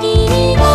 れるわ